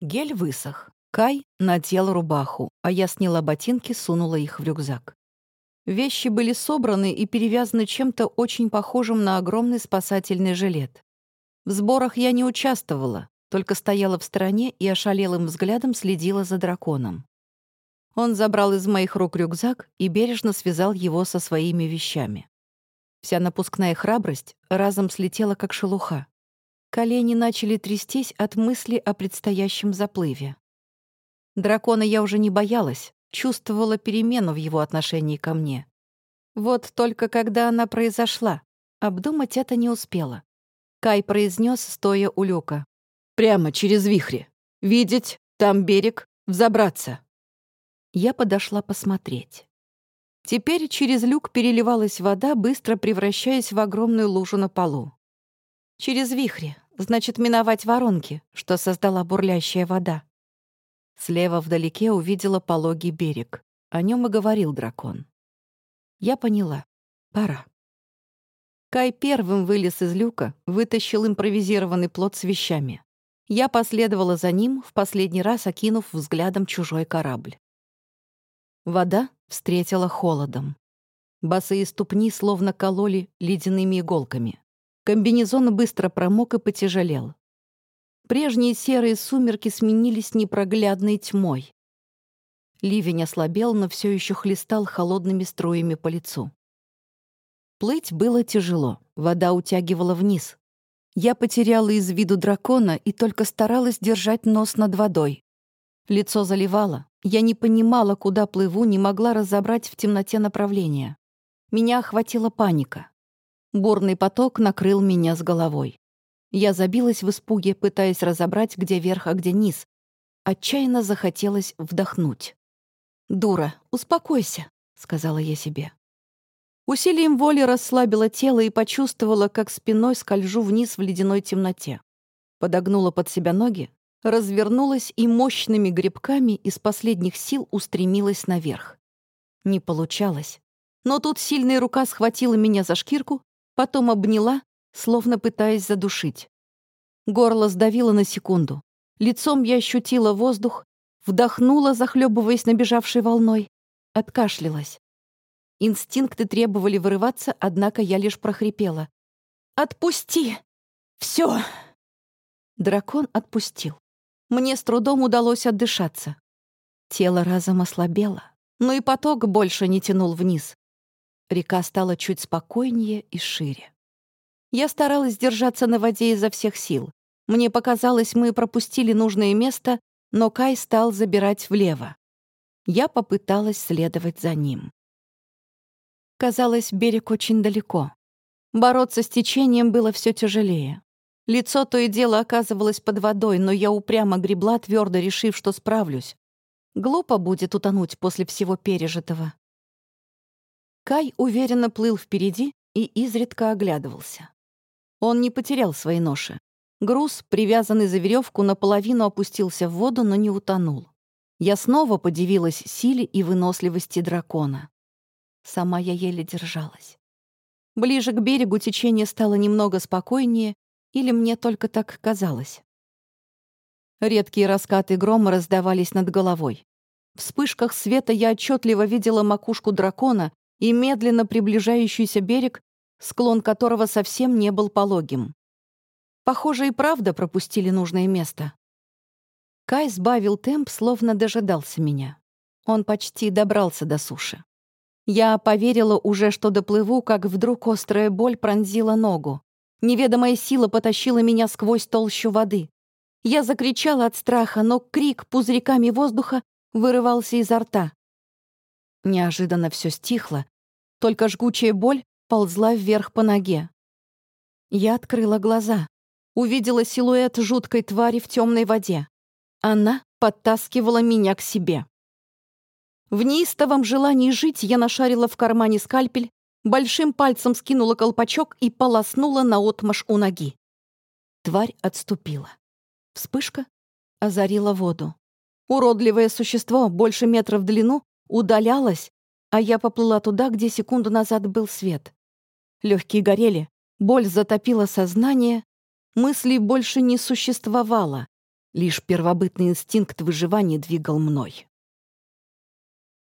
Гель высох. Кай надел рубаху, а я сняла ботинки, сунула их в рюкзак. Вещи были собраны и перевязаны чем-то очень похожим на огромный спасательный жилет. В сборах я не участвовала, только стояла в стороне и ошалелым взглядом следила за драконом. Он забрал из моих рук рюкзак и бережно связал его со своими вещами. Вся напускная храбрость разом слетела, как шелуха. Колени начали трястись от мысли о предстоящем заплыве. Дракона я уже не боялась, чувствовала перемену в его отношении ко мне. Вот только когда она произошла, обдумать это не успела. Кай произнес, стоя у люка. «Прямо через вихри. Видеть, там берег, взобраться». Я подошла посмотреть. Теперь через люк переливалась вода, быстро превращаясь в огромную лужу на полу. Через вихри, значит, миновать воронки, что создала бурлящая вода. Слева вдалеке увидела пологий берег. О нем и говорил дракон. Я поняла. Пора. Кай первым вылез из люка, вытащил импровизированный плод с вещами. Я последовала за ним, в последний раз окинув взглядом чужой корабль. Вода встретила холодом. Босые ступни словно кололи ледяными иголками. Комбинезон быстро промок и потяжелел. Прежние серые сумерки сменились непроглядной тьмой. Ливень ослабел, но все еще хлестал холодными струями по лицу. Плыть было тяжело, вода утягивала вниз. Я потеряла из виду дракона и только старалась держать нос над водой. Лицо заливало, я не понимала, куда плыву, не могла разобрать в темноте направления. Меня охватила паника. Бурный поток накрыл меня с головой. Я забилась в испуге, пытаясь разобрать, где верх, а где низ. Отчаянно захотелось вдохнуть. «Дура, успокойся», — сказала я себе. Усилием воли расслабила тело и почувствовала, как спиной скольжу вниз в ледяной темноте. Подогнула под себя ноги, развернулась и мощными грибками из последних сил устремилась наверх. Не получалось. Но тут сильная рука схватила меня за шкирку, потом обняла, словно пытаясь задушить. Горло сдавило на секунду. Лицом я ощутила воздух, вдохнула, захлебываясь набежавшей волной, откашлялась. Инстинкты требовали вырываться, однако я лишь прохрипела. «Отпусти! Все!» Дракон отпустил. Мне с трудом удалось отдышаться. Тело разом ослабело, но и поток больше не тянул вниз. Река стала чуть спокойнее и шире. Я старалась держаться на воде изо всех сил. Мне показалось, мы пропустили нужное место, но Кай стал забирать влево. Я попыталась следовать за ним. Казалось, берег очень далеко. Бороться с течением было все тяжелее. Лицо то и дело оказывалось под водой, но я упрямо гребла, твердо решив, что справлюсь. Глупо будет утонуть после всего пережитого. Кай уверенно плыл впереди и изредка оглядывался. Он не потерял свои ноши. Груз, привязанный за веревку, наполовину опустился в воду, но не утонул. Я снова подивилась силе и выносливости дракона. Сама я еле держалась. Ближе к берегу течение стало немного спокойнее, или мне только так казалось? Редкие раскаты грома раздавались над головой. В вспышках света я отчетливо видела макушку дракона и медленно приближающийся берег, склон которого совсем не был пологим. Похоже, и правда пропустили нужное место. Кай сбавил темп, словно дожидался меня. Он почти добрался до суши. Я поверила уже, что доплыву, как вдруг острая боль пронзила ногу. Неведомая сила потащила меня сквозь толщу воды. Я закричала от страха, но крик пузырьками воздуха вырывался изо рта. Неожиданно все стихло, только жгучая боль ползла вверх по ноге. Я открыла глаза, увидела силуэт жуткой твари в темной воде. Она подтаскивала меня к себе. В неистовом желании жить я нашарила в кармане скальпель большим пальцем скинула колпачок и полоснула наотмашь у ноги. Тварь отступила. Вспышка озарила воду. Уродливое существо, больше метра в длину, удалялось, а я поплыла туда, где секунду назад был свет. Легкие горели, боль затопила сознание, мыслей больше не существовало. Лишь первобытный инстинкт выживания двигал мной.